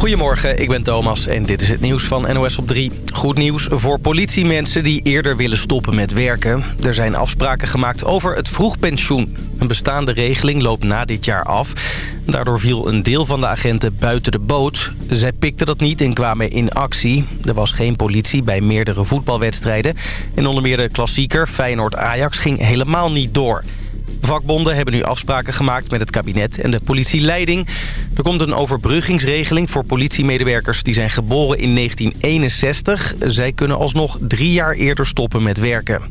Goedemorgen, ik ben Thomas en dit is het nieuws van NOS op 3. Goed nieuws voor politiemensen die eerder willen stoppen met werken. Er zijn afspraken gemaakt over het vroegpensioen. Een bestaande regeling loopt na dit jaar af. Daardoor viel een deel van de agenten buiten de boot. Zij pikten dat niet en kwamen in actie. Er was geen politie bij meerdere voetbalwedstrijden. En onder meer de klassieker Feyenoord-Ajax ging helemaal niet door. Vakbonden hebben nu afspraken gemaakt met het kabinet en de politieleiding. Er komt een overbruggingsregeling voor politiemedewerkers die zijn geboren in 1961. Zij kunnen alsnog drie jaar eerder stoppen met werken.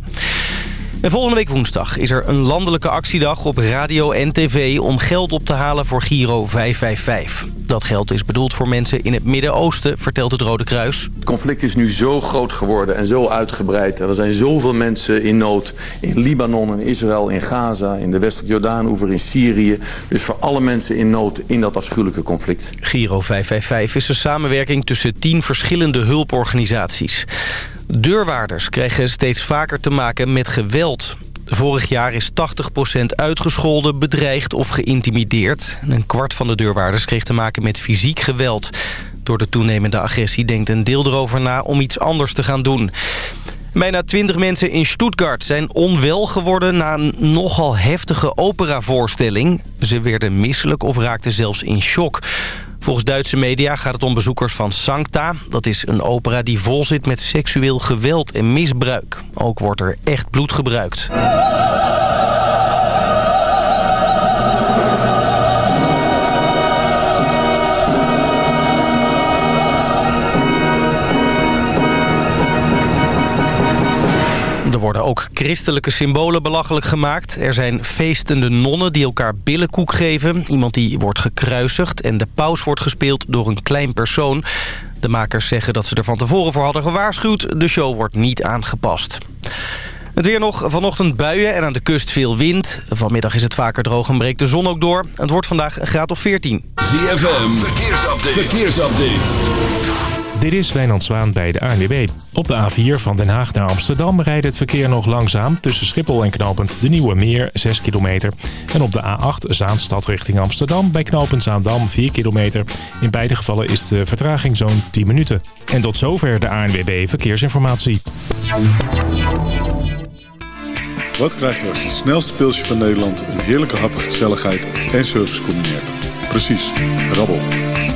En volgende week woensdag is er een landelijke actiedag op radio en tv... om geld op te halen voor Giro 555. Dat geld is bedoeld voor mensen in het Midden-Oosten, vertelt het Rode Kruis. Het conflict is nu zo groot geworden en zo uitgebreid. Er zijn zoveel mensen in nood in Libanon, in Israël, in Gaza... in de westelijke Jordaan-oever, in Syrië. Dus voor alle mensen in nood in dat afschuwelijke conflict. Giro 555 is een samenwerking tussen tien verschillende hulporganisaties. Deurwaarders krijgen steeds vaker te maken met geweld. Vorig jaar is 80% uitgescholden, bedreigd of geïntimideerd. Een kwart van de deurwaarders kreeg te maken met fysiek geweld. Door de toenemende agressie denkt een deel erover na om iets anders te gaan doen. Bijna 20 mensen in Stuttgart zijn onwel geworden na een nogal heftige operavoorstelling. Ze werden misselijk of raakten zelfs in shock. Volgens Duitse media gaat het om bezoekers van Sancta. Dat is een opera die vol zit met seksueel geweld en misbruik. Ook wordt er echt bloed gebruikt. Er worden ook christelijke symbolen belachelijk gemaakt. Er zijn feestende nonnen die elkaar billenkoek geven. Iemand die wordt gekruisigd en de paus wordt gespeeld door een klein persoon. De makers zeggen dat ze er van tevoren voor hadden gewaarschuwd. De show wordt niet aangepast. Het weer nog. Vanochtend buien en aan de kust veel wind. Vanmiddag is het vaker droog en breekt de zon ook door. Het wordt vandaag een graad of 14. ZFM, verkeersupdate. verkeersupdate. Dit is Wijnand Zwaan bij de ANWB. Op de A4 van Den Haag naar Amsterdam rijdt het verkeer nog langzaam... tussen Schiphol en knooppunt De Nieuwe Meer, 6 kilometer. En op de A8 Zaanstad richting Amsterdam bij knooppunt Zaandam, 4 kilometer. In beide gevallen is de vertraging zo'n 10 minuten. En tot zover de ANWB Verkeersinformatie. Wat krijg je als het snelste pilsje van Nederland... een heerlijke hap, gezelligheid en service combineert? Precies, rabbel.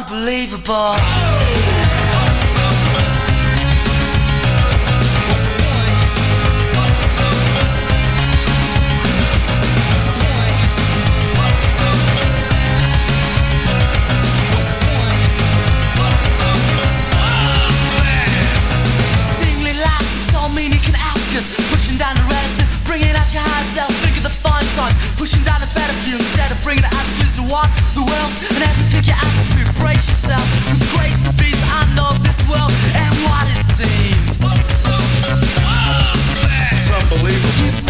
unbelievable. unbelievable.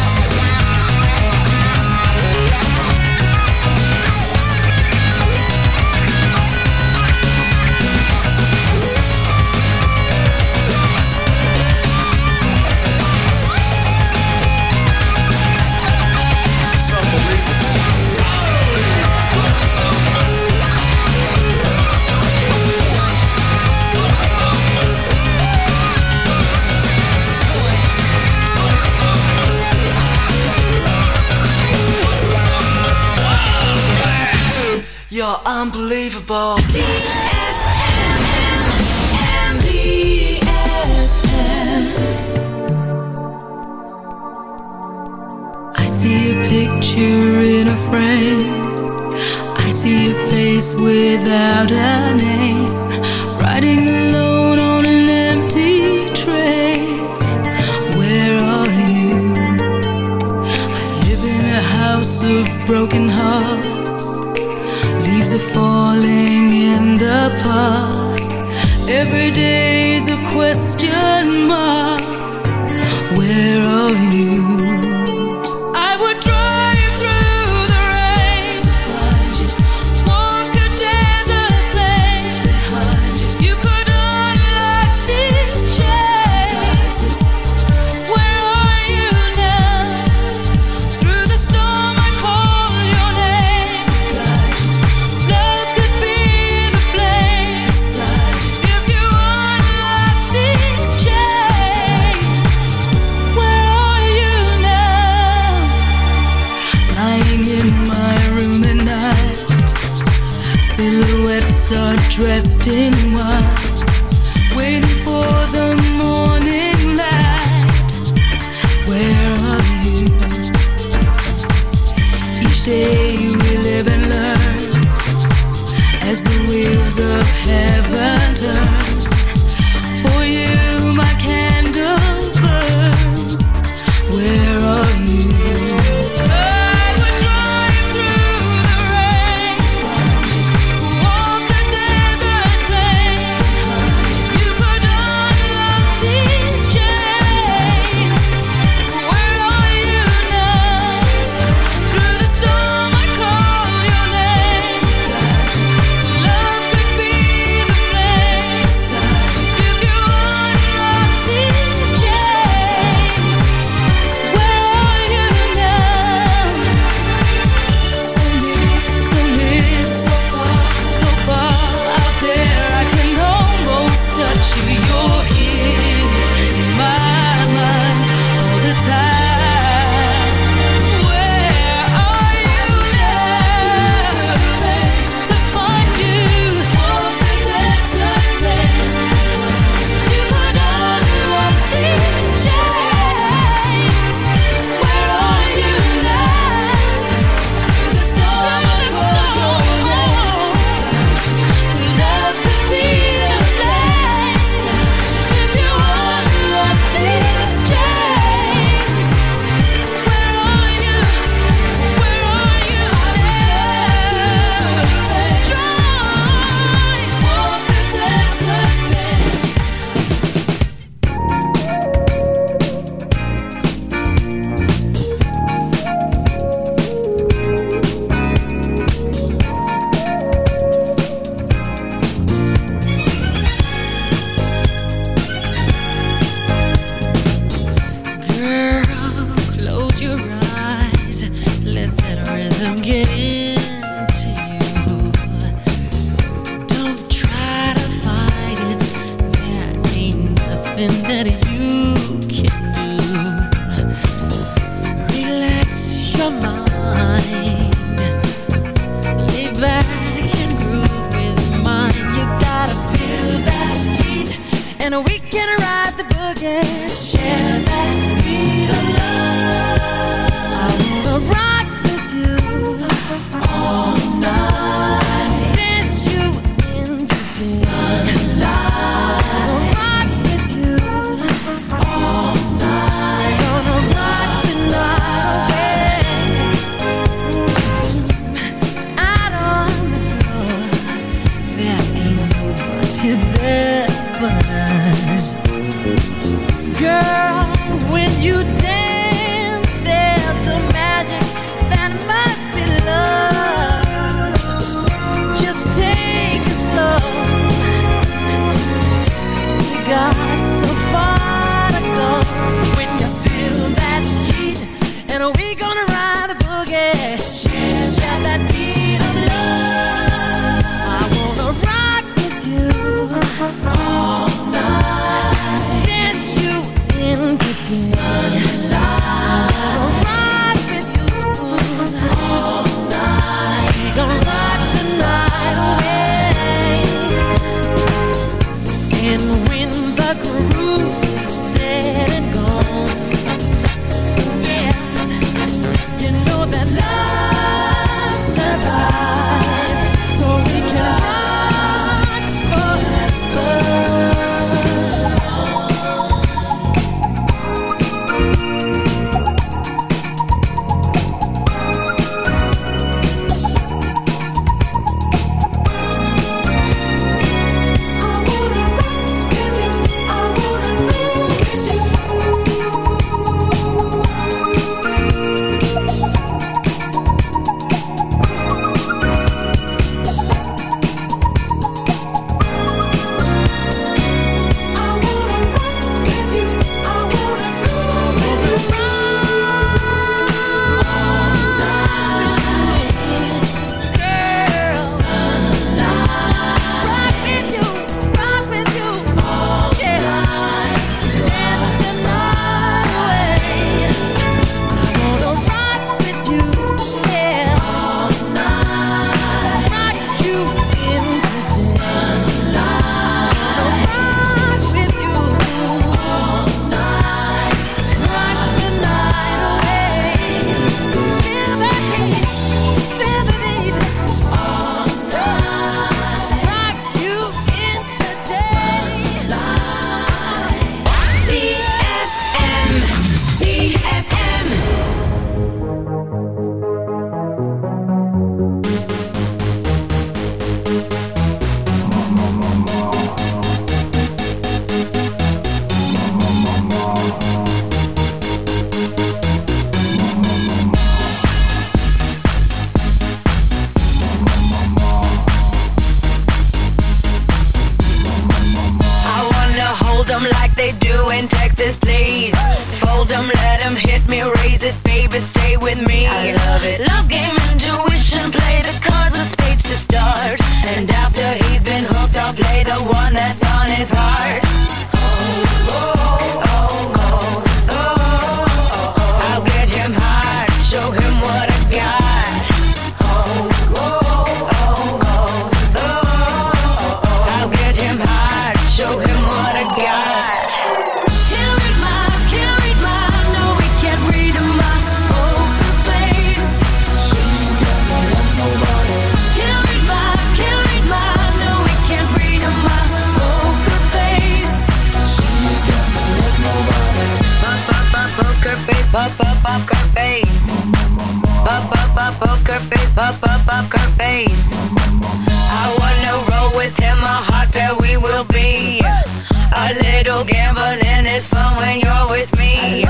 unbelievable. I see a picture in a frame. I see a face without a Poker face. Poker face. Poker face. I wanna roll with him. Heart we will be. A little gambling is fun when you're with me.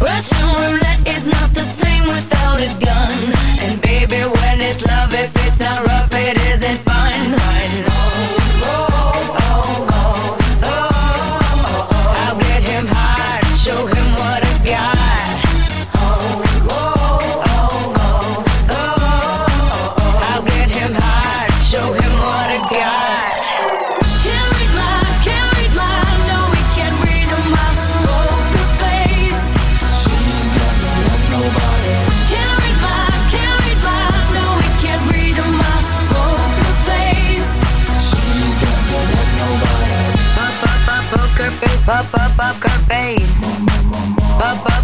Russian roulette is not the same without a gun. And baby, when it's love, if it's not rough, it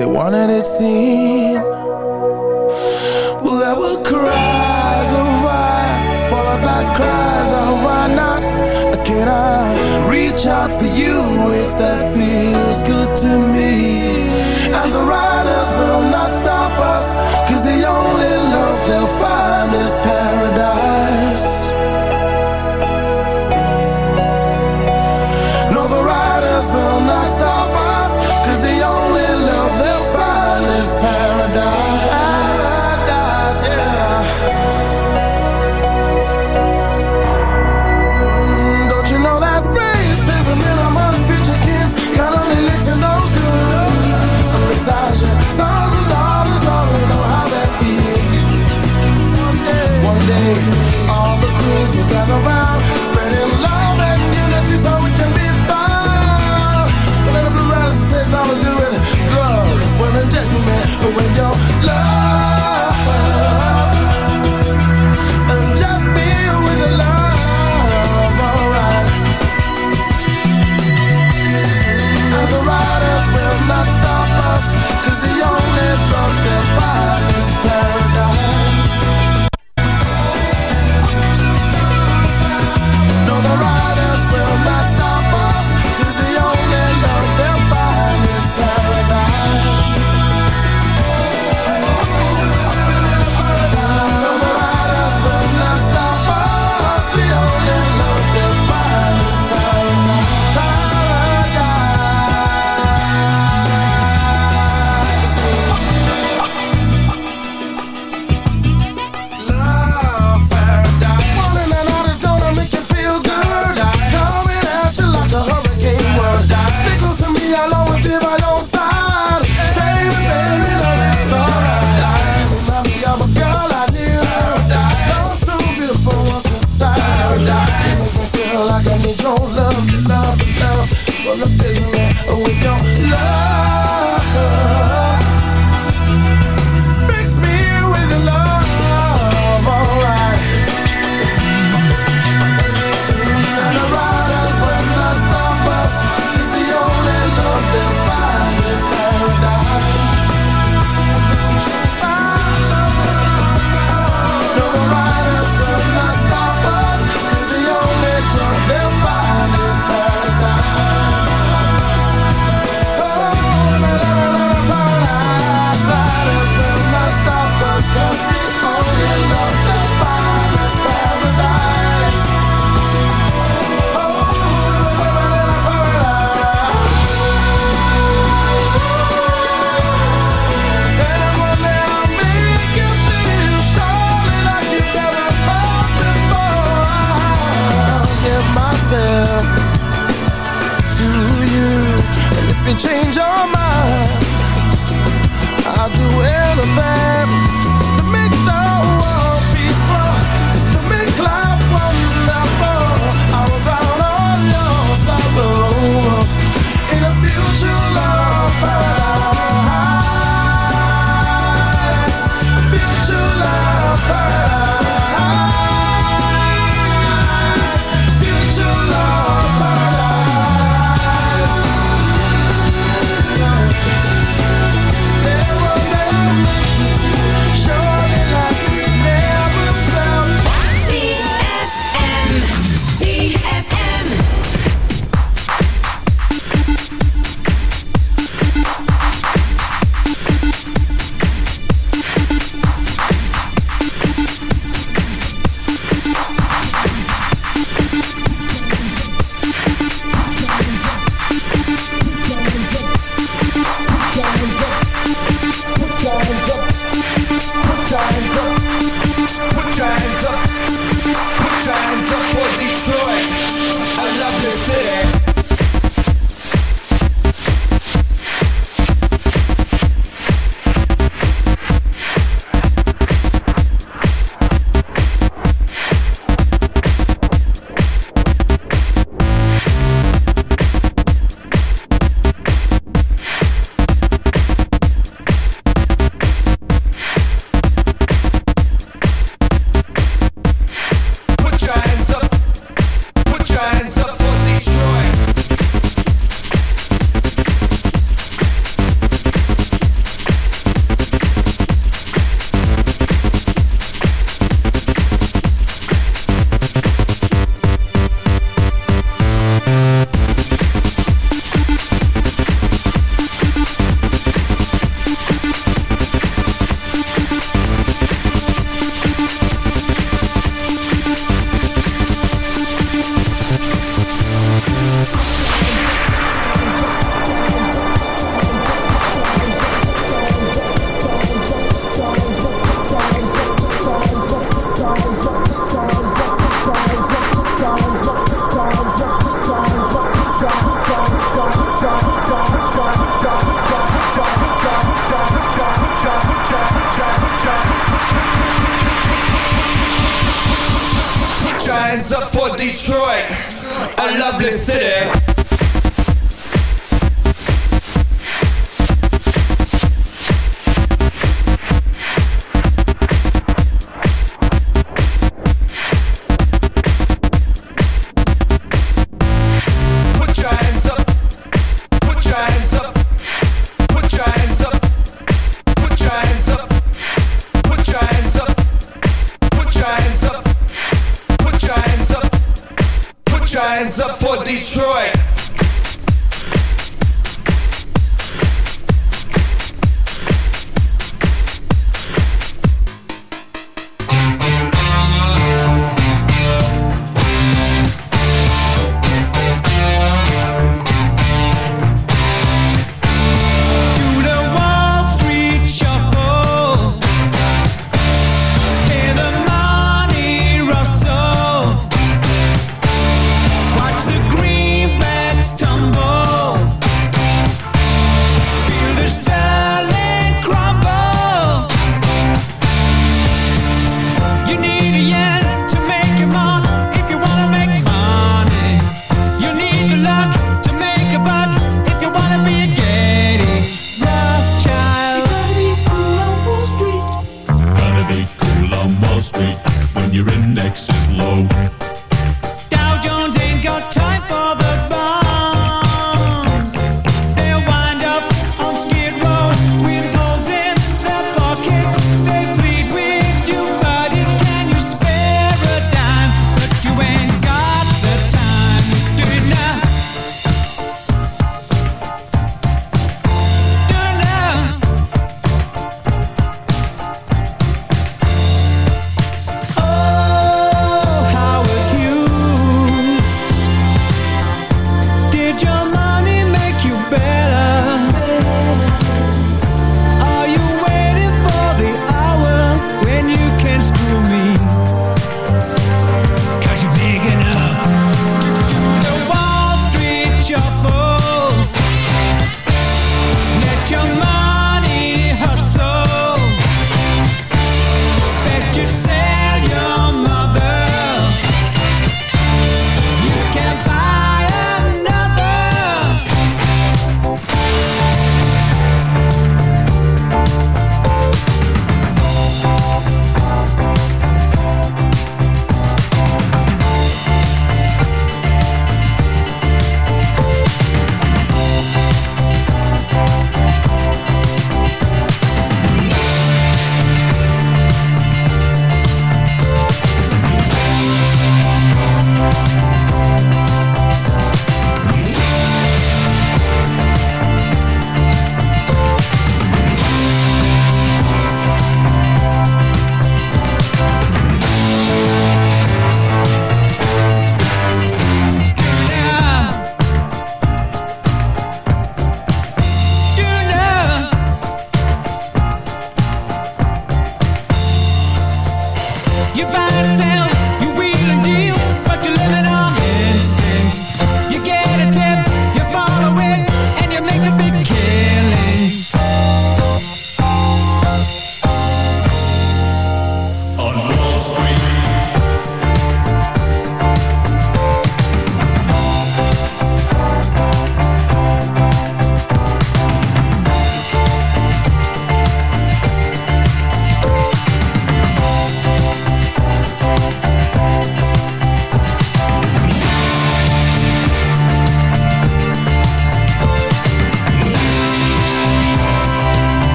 they wanted it seen.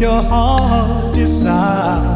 Your heart decide?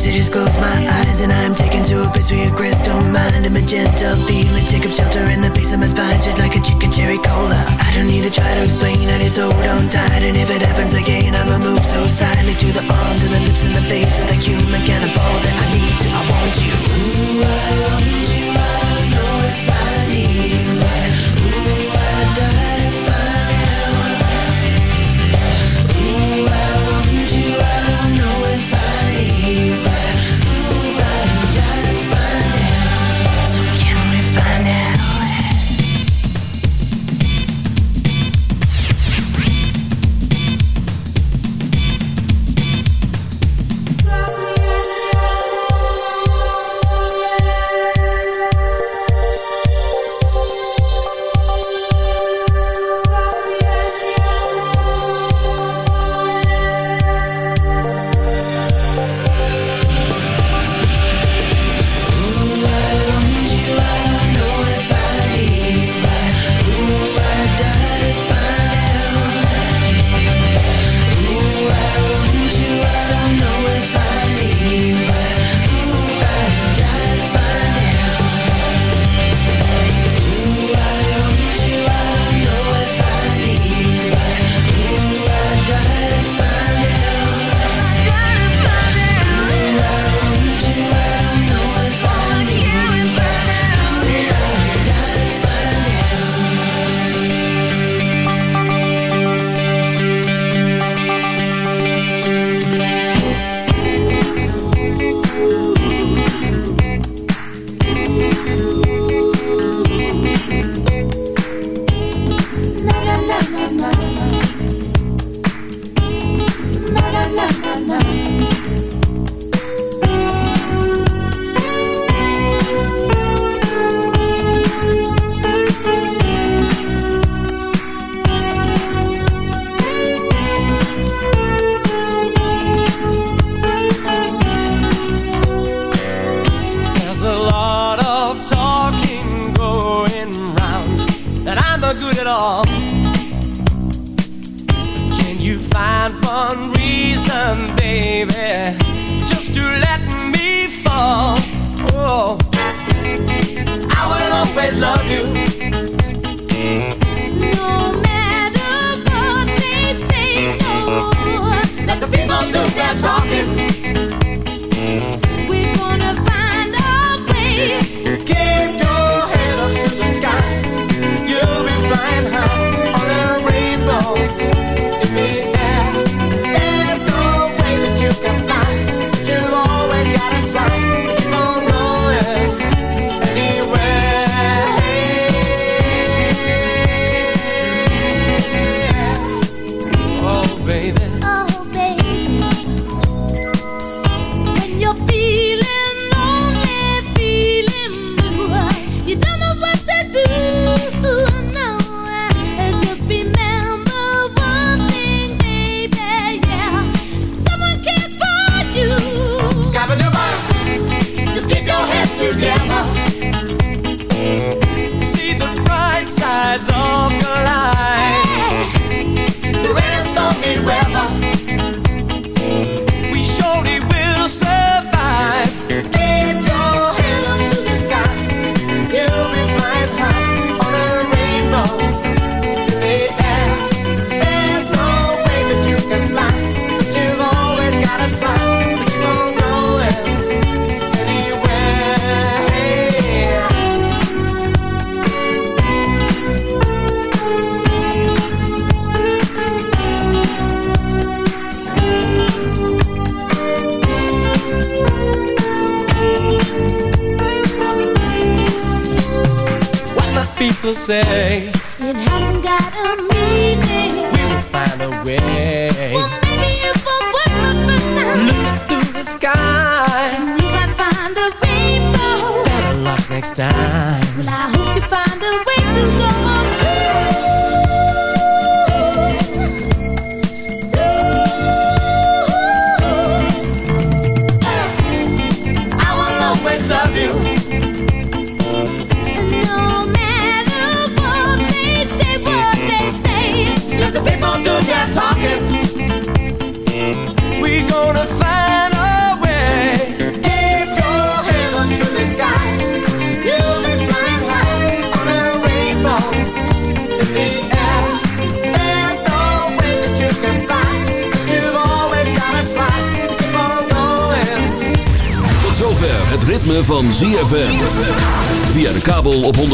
I just close my eyes And I'm taken to a place where your crystal mind A magenta feeling, take up shelter in the base of my spine Shit like a chicken cherry cola. I don't need to try to explain, I just hold on tight And if it happens again, I'ma move so silently To the arms and the lips and the face.